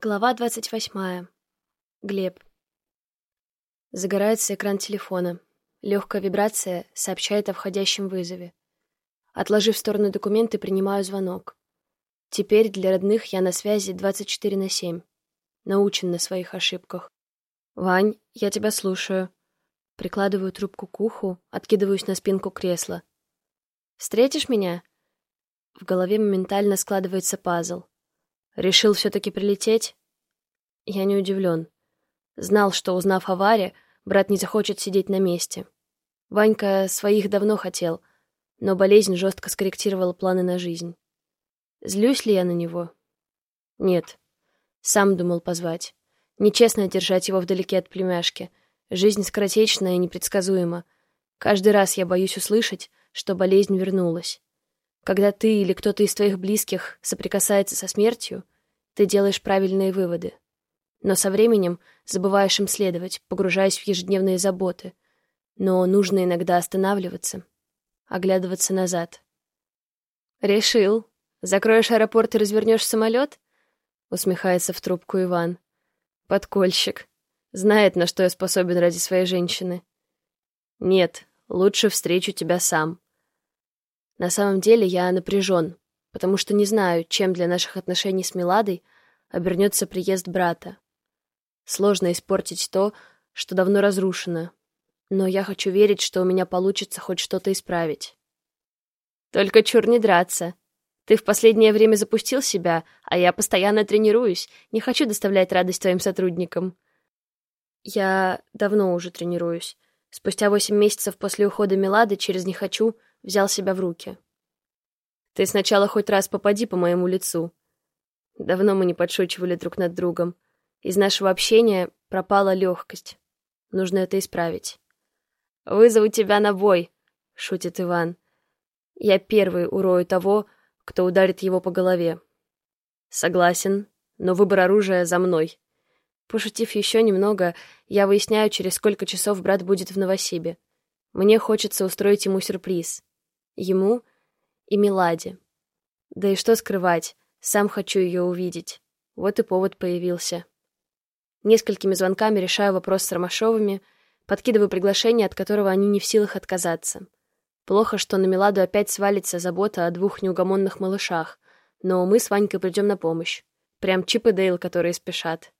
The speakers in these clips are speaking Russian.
Глава двадцать восьмая. Глеб. Загорается экран телефона. Легкая вибрация сообщает о входящем вызове. Отложив в сторону документы, принимаю звонок. Теперь для родных я на связи 24 на 7. Научен на своих ошибках. «Вань, я тебя слушаю». Прикладываю трубку к уху, откидываюсь на спинку кресла. «Встретишь меня?» В голове моментально складывается пазл. Решил все-таки прилететь? Я не удивлен. Знал, что, узнав о Варе, брат не захочет сидеть на месте. Ванька своих давно хотел, но болезнь жестко скорректировала планы на жизнь. Злюсь ли я на него? Нет. Сам думал позвать. Нечестно держать его вдалеке от племяшки. Жизнь скоротечна и непредсказуема. Каждый раз я боюсь услышать, что болезнь вернулась. Когда ты или кто-то из твоих близких соприкасается со смертью, ты делаешь правильные выводы. Но со временем забываешь им следовать, погружаясь в ежедневные заботы. Но нужно иногда останавливаться, оглядываться назад. «Решил. Закроешь аэропорт и развернешь самолет?» — усмехается в трубку Иван. «Подкольщик. Знает, на что я способен ради своей женщины». «Нет, лучше встречу тебя сам», на самом деле я напряжен, потому что не знаю, чем для наших отношений с Миладой обернется приезд брата. Сложно испортить то, что давно разрушено, но я хочу верить, что у меня получится хоть что-то исправить. Только чур не драться. Ты в последнее время запустил себя, а я постоянно тренируюсь, не хочу доставлять радость твоим сотрудникам. Я давно уже тренируюсь. Спустя восемь месяцев после ухода Милады через «не хочу» взял себя в руки. «Ты сначала хоть раз попади по моему лицу». Давно мы не подшучивали друг над другом. Из нашего общения пропала легкость. Нужно это исправить. «Вызову тебя на бой», — шутит Иван. «Я первый урою того, кто ударит его по голове». «Согласен, но выбор оружия за мной». Пошутив еще немного, я выясняю, через сколько часов брат будет в Новосибе. Мне хочется устроить ему сюрприз ему и Меладе. Да и что скрывать, сам хочу ее увидеть. Вот и повод появился. Несколькими звонками решаю вопрос с Ромашовыми, подкидываю приглашение, от которого они не в силах отказаться. Плохо, что на Меладу опять свалится забота о двух неугомонных малышах, но мы с Ванькой придем на помощь. Прям Чип и Дейл, которые спешат.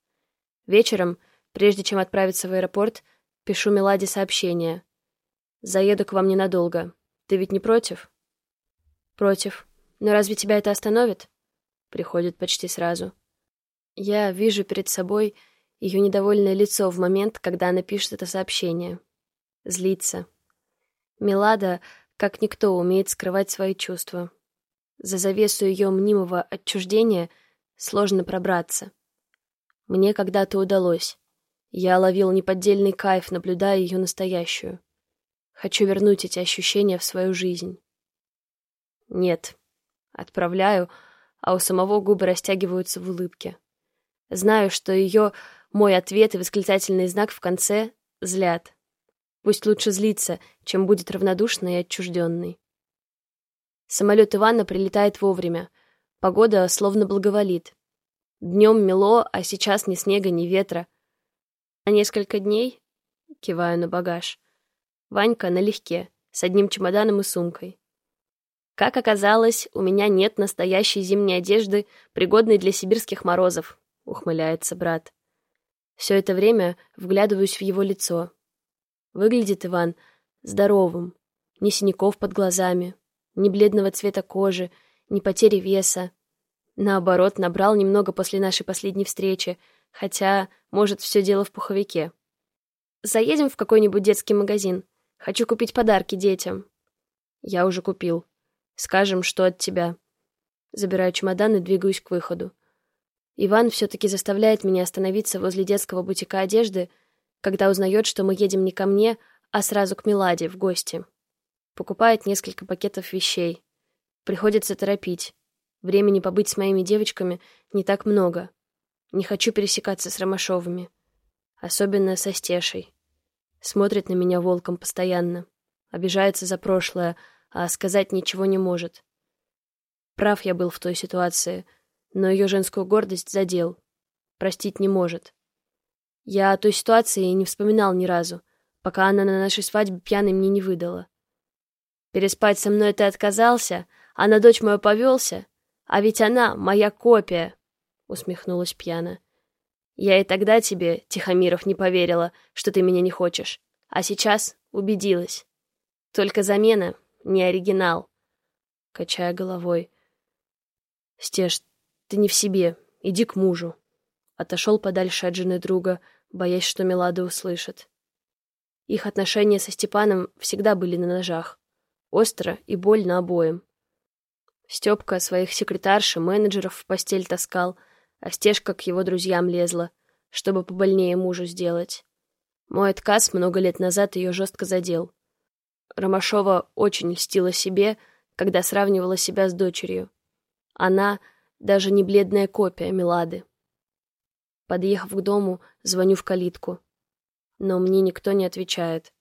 Вечером, прежде чем отправиться в аэропорт, пишу Меладе сообщение. «Заеду к вам ненадолго. Ты ведь не против? Против. Но разве тебя это остановит? Приходит почти сразу. Я вижу перед собой ее недовольное лицо в момент, когда она пишет это сообщение. Злится. Милада, как никто, умеет скрывать свои чувства. За завесу ее мнимого отчуждения сложно пробраться. Мне когда-то удалось. Я ловил неподдельный кайф, наблюдая ее настоящую. Хочу вернуть эти ощущения в свою жизнь. Нет. Отправляю, а у самого губы растягиваются в улыбке. Знаю, что ее мой ответ и восклицательный знак в конце злят. Пусть лучше злится, чем будет равнодушный и отчужденный. Самолет Ивана прилетает вовремя. Погода словно благоволит. Днем мело, а сейчас ни снега, ни ветра. На несколько дней, киваю на багаж, Ванька налегке, с одним чемоданом и сумкой. Как оказалось, у меня нет настоящей зимней одежды, пригодной для сибирских морозов, ухмыляется брат. Все это время вглядываюсь в его лицо. Выглядит Иван здоровым, ни синяков под глазами, ни бледного цвета кожи, ни потери веса. Наоборот, набрал немного после нашей последней встречи, хотя, может, все дело в пуховике. Заедем в какой-нибудь детский магазин. Хочу купить подарки детям. Я уже купил. Скажем, что от тебя. Забираю чемодан и двигаюсь к выходу. Иван все-таки заставляет меня остановиться возле детского бутика одежды, когда узнает, что мы едем не ко мне, а сразу к Меладе в гости. Покупает несколько пакетов вещей. Приходится торопить. Времени побыть с моими девочками не так много. Не хочу пересекаться с Ромашовыми. Особенно со Стешей. Смотрит на меня волком постоянно. Обижается за прошлое, а сказать ничего не может. Прав я был в той ситуации, но ее женскую гордость задел. простить не может. Я о той ситуации не вспоминал ни разу, пока она на нашей свадьбе пьяной мне не выдала. Переспать со мной ты отказался, а на дочь мою повелся, а ведь она моя копия, — усмехнулась пьяно. Я и тогда тебе, Тихомиров, не поверила, что ты меня не хочешь, а сейчас убедилась. Только замена, не оригинал. Качая головой. Стеж, ты не в себе, иди к мужу. Отошел подальше от жены друга, боясь, что Мелада услышит. Их отношения со Степаном всегда были на ножах. Остро и больно обоим. Степка своих секретарш и менеджеров в постель таскал, а Стежка к его друзьям лезла, чтобы побольнее мужу сделать. Мой отказ много лет назад ее жестко задел. Ромашова очень льстила себе, когда сравнивала себя с дочерью. Она даже не бледная копия Милады. Подъехав к дому, звоню в калитку. Но мне никто не отвечает.